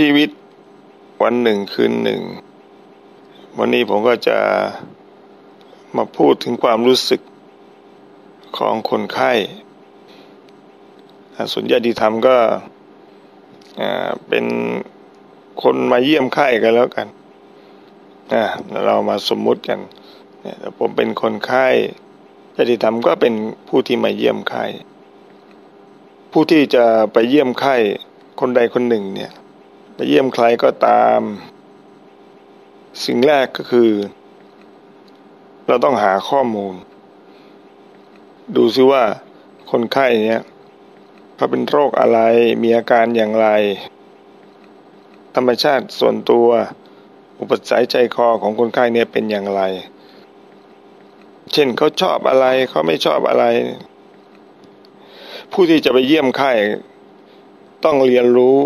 ชีวิตวันหนึ่งคืนหนึ่ง วันนี้ผมก็จะมาพูดถึงความรู้สึกของคนไข้ส่วนญาติธรรมก็เป็นคนมาเยี่ยมไข้กันแล้วกัน เรามาสมมุติกัน ผมเป็นคนไข้ญาติธรรมก็เป็นผู้ที่มาเยี่ยมไข้ ผู้ที่จะไปเยี่ยมไข้คนใดคนหนึ่งเนี่ย ไปเยี่ยมใครก็ตาม สิ่งแรกก็คือ เราต้องหาข้อมูล ดูซิว่าคนไข้เนี่ยเขาเป็นโรคอะไรมีอาการอย่างไร ธรรมชาติส่วนตัว อุปสรรคใจคอของคนไข้เนี่ยเป็นอย่างไร เช่นเขาชอบอะไรเขาไม่ชอบอะไร ผู้ที่จะไปเยี่ยมไข้ต้องเรียนรู้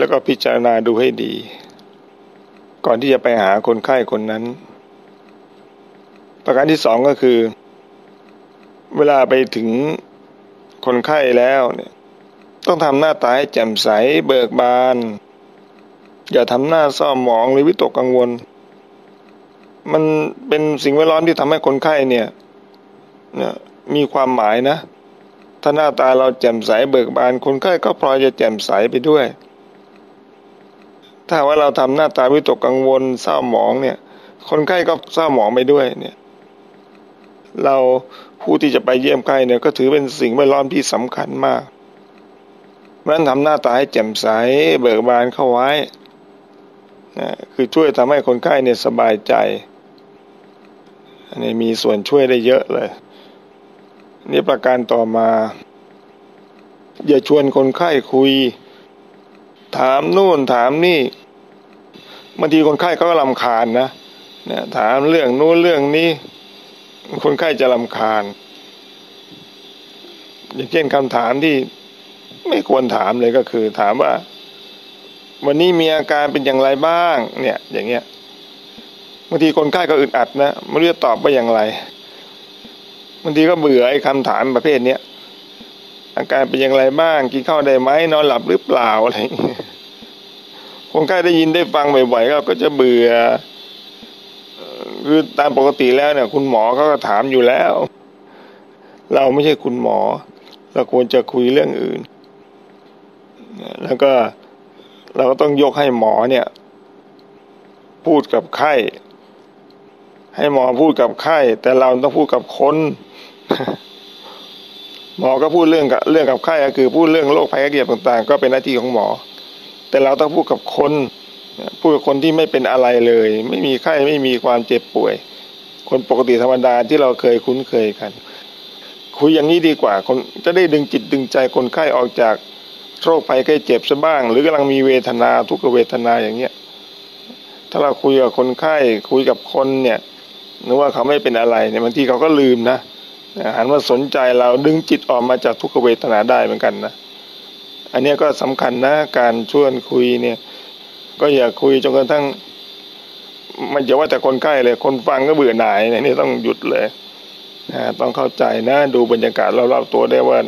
แล้วก็พิจารณาดูให้ดี ก่อนที่จะไปหาคนไข้คนนั้น ประการที่สองก็คือ เวลาไปถึงคนไข้แล้วเนี่ยต้องทำหน้าตาให้แจ่มใสเบิกบาน อย่าทำหน้าเศร้าหมองหรือวิตกกังวล มันเป็นสิ่งแวดล้อมที่ทำให้คนไข้เนี่ยเนี่ยมีความหมายนะ ถ้าหน้าตาเราแจ่มใสเบิกบาน คนไข้ก็พลอยจะแจ่มใสไปด้วย ถ้าว่าเราทำหน้าตาวิตกกังวลเศร้าหมองเนี่ย คนไข้ก็เศร้าหมองไปด้วยเนี่ย เราผู้ที่จะไปเยี่ยมไข้เนี่ยก็ถือเป็นสิ่งแวดล้อมที่สำคัญมากเพราะนั้นทำหน้าตาให้แจ่มใสเบิกบานเข้าไว้นะคือช่วยทำให้คนไข้เนี่ยสบายใจอันนี้มีส่วนช่วยได้เยอะเลย นี่ประการต่อมา อย่าชวนคนไข้คุย ถามนู่นถามนี่ บางทีคนไข้ก็ลำคาญนะเนี่ยถามเรื่องนู้นเรื่องนี้ คนไข้จะลำคาญ อย่างเช่นคำถามที่ไม่ควรถามเลยก็คือ ถามว่า วันนี้มีอาการเป็นอย่างไรบ้าง เนี่ย อย่างเงี้ยบางทีคนไข้ก็อึดอัดนะไม่รู้จะตอบว่าอย่างไรบางทีก็เบื่อไอ้คำถามประเภทเนี้ยอาการเป็นอย่างไรบ้าง กินข้าวได้ไหมนอนหลับหรือเปล่าอะไร คนไข้ได้ยินได้ฟังบ่อยๆก็ก็จะเบื่อคือตามปกติแล้วเนี่ย คุณหมอเขาก็ถามอยู่แล้ว เราไม่ใช่คุณหมอ เราควรจะคุยเรื่องอื่น แล้วก็เราก็ต้องยกให้หมอเนี่ย พูดกับไข้ ให้หมอพูดกับไข้แต่เราต้องพูดกับคนหมอก็พูดเรื่องกับเรื่องกับไข้ก็คือพูดเรื่องโรคภัยไข้เจ็บต่าง ๆ ก็เป็นหน้าที่ของหมอ แต่เราต้องพูดกับคนพูดกับคนที่ไม่เป็นอะไรเลย ไม่มีไข้ไม่มีความเจ็บป่วย คนปกติธรรมดาที่เราเคยคุ้นเคยกัน คุยอย่างนี้ดีกว่าคนจะได้ดึงจิตดึงใจคนไข้ออกจากโรคภัยไข้เจ็บซะบ้าง หรือกำลังมีเวทนาทุกขเวทนาอย่างเงี้ยถ้าเราคุยกับคนไข้คุยกับคนเนี่ยนึกว่าเขาไม่เป็นอะไรเนี่ยบางทีเขาก็ลืมนะหันมาสนใจเราดึงจิตออกมาจากทุกขเวทนาได้เหมือนกันนะ อันนี้ก็สำคัญนะการชวนคุยเนี่ย ก็อย่าคุยจนกระทั่ง มันจะว่าแต่คนใกล้เลย คนฟังก็เบื่อหน่ายเนี่ยนี่ต้องหยุดเลยนะต้องเข้าใจนะดูบรรยากาศรอบๆตัวได้ว่า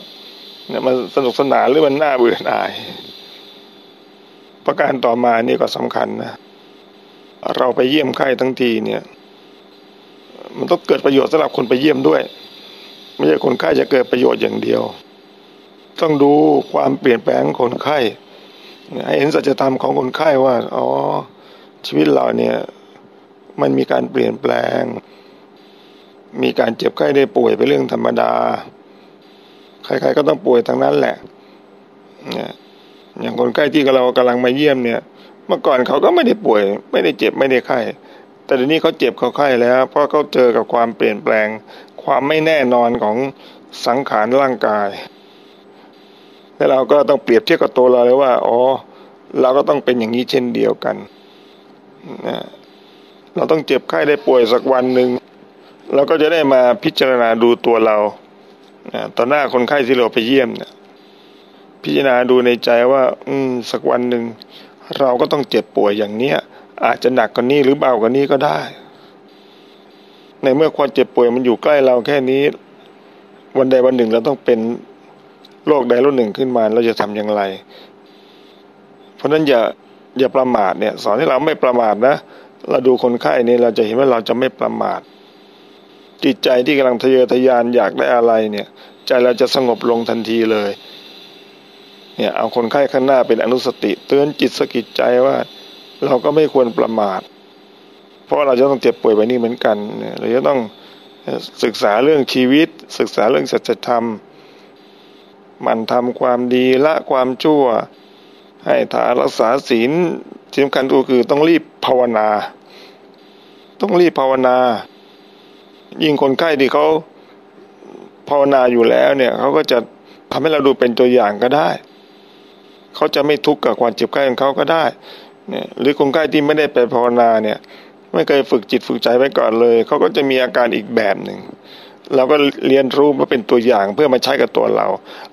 เนี่ยมันสนุกสนานหรือมันน่าเบื่อหน่าย ประการต่อมานี่ก็สำคัญนะเราไปเยี่ยมไข้ทั้งทีเนี่ย มันต้องเกิดประโยชน์สำหรับคนไปเยี่ยมด้วย ไม่ใช่คนไข้จะเกิดประโยชน์อย่างเดียว ต้องดูความเปลี่ยนแปลงคนไข้ให้เห็นสัจธรรมของคนไข้ว่า อ๋อ ชีวิตเราเนี่ย มันมีการเปลี่ยนแปลง มีการเจ็บไข้ได้ป่วยเป็นเรื่องธรรมดา ใครๆก็ต้องป่วยทั้งนั้นแหละอย่างคนไข้ที่เรากำลังมาเยี่ยมเนี่ย เมื่อก่อนเขาก็ไม่ได้ป่วย ไม่ได้เจ็บไม่ได้ไข้ แต่เดี๋ยวนี้เขาเจ็บเขาไข้แล้ว เพราะเขาเจอกับความเปลี่ยนแปลง ความไม่แน่นอนของสังขารร่างกาย แล้วเราก็ต้องเปรียบเทียบกับตัวเราเลยว่าอ๋อเราก็ต้องเป็นอย่างนี้เช่นเดียวกันนะเราต้องเจ็บไข้ได้ป่วยสักวันหนึ่งเราก็จะได้มาพิจารณาดูตัวเราต่อหน้าคนไข้ที่เราไปเยี่ยมเนี่ยพิจารณาดูในใจว่า อืม สักวันหนึ่งเราก็ต้องเจ็บป่วยอย่างเนี้ย อาจจะหนักกว่านี้หรือเบากว่านี้ก็ได้ ในเมื่อความเจ็บป่วยมันอยู่ใกล้เราแค่นี้ วันใดวันหนึ่งเราต้องเป็น โรคใดโรคหนึ่งขึ้นมาเราจะทำอย่างไรราะฉะนั้นอย่าอย่าประมาทเนี่ยสอนให้เราไม่ประมาทนะเราดูคนไข้เนี่ยเราจะเห็นว่าเราจะไม่ประมาท จิตใจที่กำลังทะเยอทะยานอยากได้อะไรเนี่ย ใจเราจะสงบลงทันทีเลย เนี่ยเอาคนไข้ข้างหน้าเป็นอนุสติ เตือนจิตสกิดใจว่า เราก็ไม่ควรประมาท เพราะเราจะต้องเจ็บป่วยไปนี่เหมือนกันเนี่ยเราจะต้องศึกษาเรื่องชีวิต ศึกษาเรื่องศัจธรรม มันทำความดีละความชั่ว ให้ทานรักษาศีลที่สำคัญก็คือต้องรีบภาวนา ต้องรีบภาวนา ยิ่งคนไข้ที่เขาภาวนาอยู่แล้วเนี่ยเขาก็จะทำให้เราดูเป็นตัวอย่างก็ได้ เขาจะไม่ทุกข์กับความเจ็บไข้ของเขาก็ได้เนี่ยหรือคนไข้ที่ไม่ได้ไปภาวนาเนี่ย ไม่เคยฝึกจิตฝึกใจไว้ก่อนเลย เขาก็จะมีอาการอีกแบบหนึ่ง เราก็เรียนรู้มาเป็นตัวอย่างเพื่อมาใช้กับตัวเรา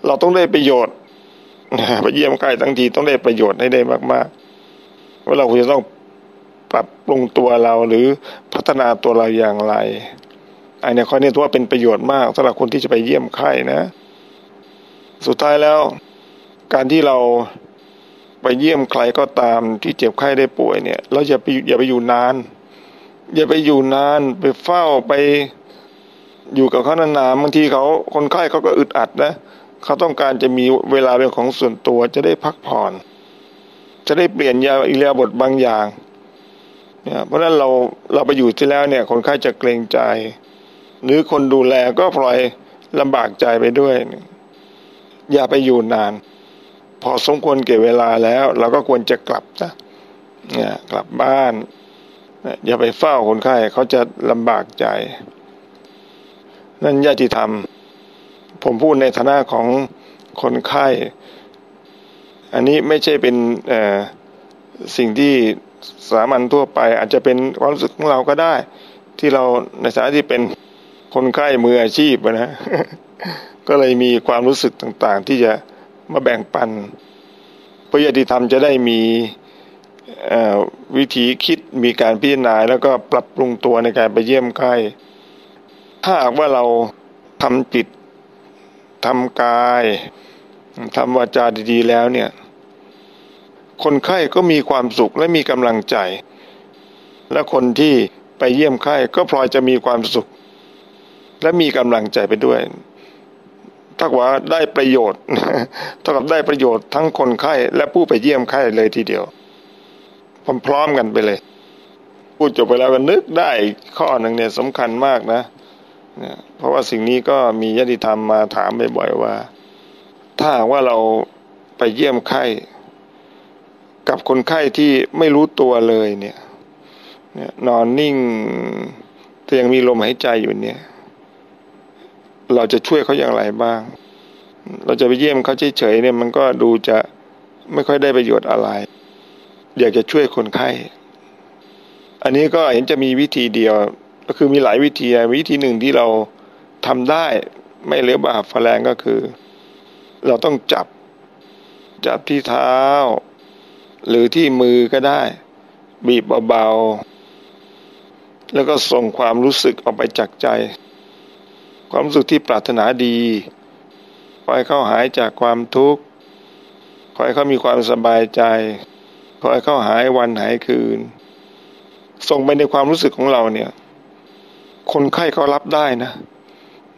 เราต้องได้ประโยชน์ไปเยี่ยมใกล้ทั้งทีต้องได้ประโยชน์ให้ได้มากๆ ว่าเราควรจะต้องปรับปรุงตัวเราหรือพัฒนาตัวเราอย่างไรไอันนี้ข้อนี้ถือว่าเป็นประโยชน์มากสำหรับคนที่จะไปเยี่ยมไข้นะ สุดท้ายแล้ว การที่เราไปเยี่ยมใครก็ตามที่เจ็บไข้ได้ป่วยเนี่ย เราอย่าไปอย่าไปอยู่นาน อย่าไปอยู่นานไปเฝ้าไป อยู่กับเขานานๆบางทีเขาคนไข้เขาก็อึดอัดนะเขาต้องการจะมีเวลาเป็นของส่วนตัวจะได้พักผ่อน จะได้เปลี่ยนยาอิเลียบทบางอย่างเนี่ยเพราะฉะนั้นเราเราไปอยู่ที่แล้วเนี่ย คนไข้จะเกรงใจ หรือคนดูแลก็ปล่อยลำบากใจไปด้วย อย่าไปอยู่นาน พอสมควรเก็บเวลาแล้ว เราก็ควรจะกลับนะเนี่ยกลับบ้านอย่าไปเฝ้าคนไข้เขาจะลำบากใจ นั่นญาติธรรม ผมพูดในฐานะของคนไข้ อันนี้ไม่ใช่เป็นสิ่งที่สามัญทั่วไป อาจจะเป็นความรู้สึกของเราก็ได้ ที่เราในฐานะที่เป็นคนไข้มืออาชีพนะก็เลยมีความรู้สึกต่างๆ ที่จะมาแบ่งปันพื่อญาติธรรมจะได้มีวิธีคิดมีการพิจารณาแล้วก็ปรับปรุงตัวในการไปเยี่ยมไข้ ถ้าหากว่าเราทำจิตทำกายทำวาจาดีๆแล้วเนี่ย คนไข้ก็มีความสุขและมีกำลังใจ และคนที่ไปเยี่ยมไข้ก็พลอยจะมีความสุข และมีกำลังใจไปด้วยถ้าว่าได้ประโยชน์เท่ากับได้ประโยชน์ทั้งคนไข้และผู้ไปเยี่ยมไข้เลยทีเดียวพร้อมๆกันไปเลย พูดจบไปแล้วก็นึกได้ข้อหนึ่งเนี่ยสำคัญมากนะ เพราะว่าสิ่งนี้ก็มีญาติธรรมมาถามบ่อยๆว่า ถ้าว่าเราไปเยี่ยมไข้ กับคนไข้ที่ไม่รู้ตัวเลยเนี่ยเนี่ยนอนนิ่งแต่ยังมีลมหายใจอยู่เนี่ย เราจะช่วยเขาอย่างไรบ้าง เราจะไปเยี่ยมเขาเฉยๆเนี่ย มันก็ดูจะไม่ค่อยได้ประโยชน์อะไร อยากจะช่วยคนไข้ อันนี้ก็เห็นจะมีวิธีเดียว ก็คือมีหลายวิธีวิธีหนึ่งที่เราทำได้ไม่เหลือบาปแรงก็คือ เราต้องจับจับที่เท้า หรือที่มือก็ได้ บีบเบาๆแล้วก็ส่งความรู้สึกออกไปจากใจ ความรู้สึกที่ปรารถนาดีคอยเข้าหายจากความทุกข์คอยเขามีความสบายใจคอยเข้าหายวันหายคืน ส่งไปในความรู้สึกของเราเนี่ย คนไข้เขารับได้นะ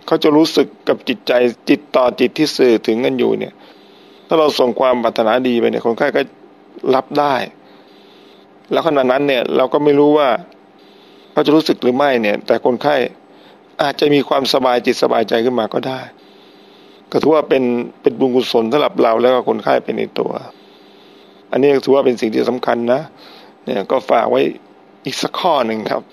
เขาจะรู้สึกกับจิตใจจิตต่อจิตที่สื่อถึงกันอยู่เนี่ย ถ้าเราส่งความปรารถนาดีไปเนี่ยคนไข้ก็รับได้ แล้วขณะนั้นเนี่ย เราก็ไม่รู้ว่าเขาจะรู้สึกหรือไม่เนี่ย แต่คนไข้อาจจะมีความสบายจิตสบายใจขึ้นมาก็ได้ ก็ถือว่าเป็นเป็นบุญกุศลสำหรับเราแล้วก็คนไข้เป็นในตัว อันนี้ถือว่าเป็นสิ่งที่สำคัญนะ เนี่ยก็ฝากไว้อีกสักข้อหนึ่งครับ